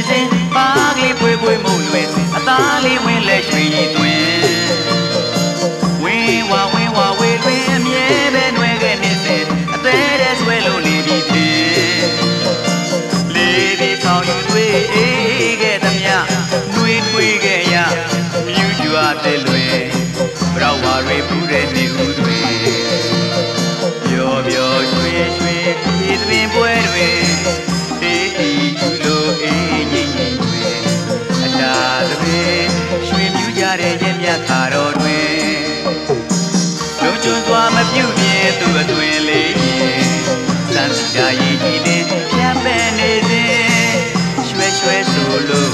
Thursday. တဲ့ရင်မြတ်ခါတော်တွင်လုံကျွန်းစွာမပြုတ်ပြင်းသူအသွင်လေးစံစီတာရည်ကြီးလေးဖြတ်ပဲနေစဉ်ရွှဲရွှဲဆိုလို့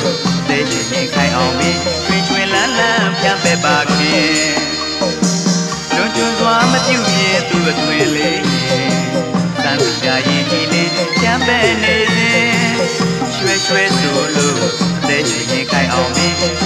လက်ချင်ရင်ခိုင်အောင်ပြီးတွင်တွင်လန်းလန်းဖြတ်ပဲပါခင်လုံကျွန်းစွာမပြုတ်ပြင်းသူအသွင်လေးစံစီတာရည်ကြီးလေးဖြတ်ပဲနေစဉ်ရွှဲရွှဲဆိုလို့လက်ချင်ရင်ခိုင်အောင်ပြီး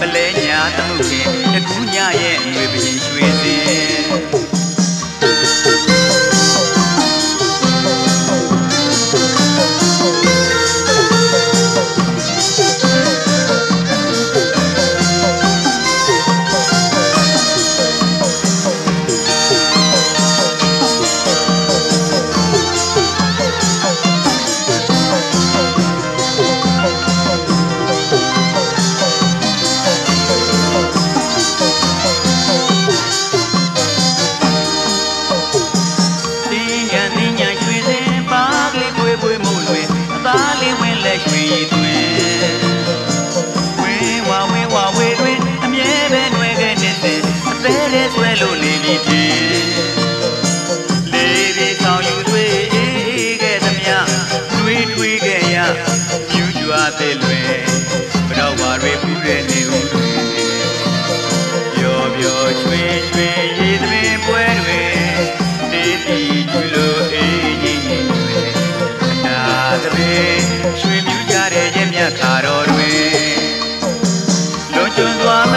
ပလဲညာတမှုခင် ယ်လို့နေပြီဒီလေးပြီးဆောင်ယူတွေ့ခဲ့သမျှတွေ့တွေ့ခဲ့ရညူကြွားတဲ့လွယ်ဘတော်ဝါတွေပူတဲ့နေဦးတွေပျော်ပျော်ရွှေရွှေရေသမင်းပွဲတွေနေပြီကျူလို့အေးကြီးကြီးတွေအနာကလေးရွှေမြူကြတဲ့ရဲ့မြတ်ခါတော်တွေလွန်ကျွန်းသွား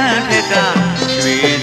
န်းတက်တာရွှေ